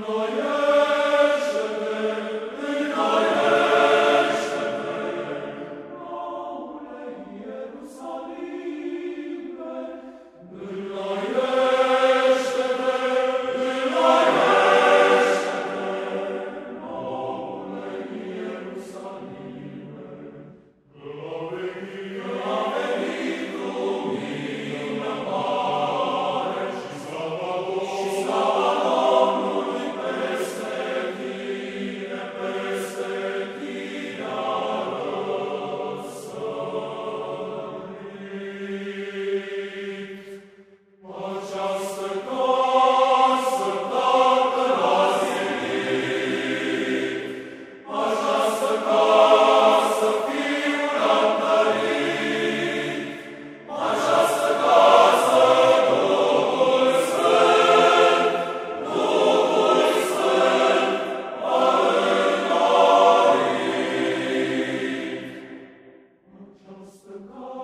Lord. Oh.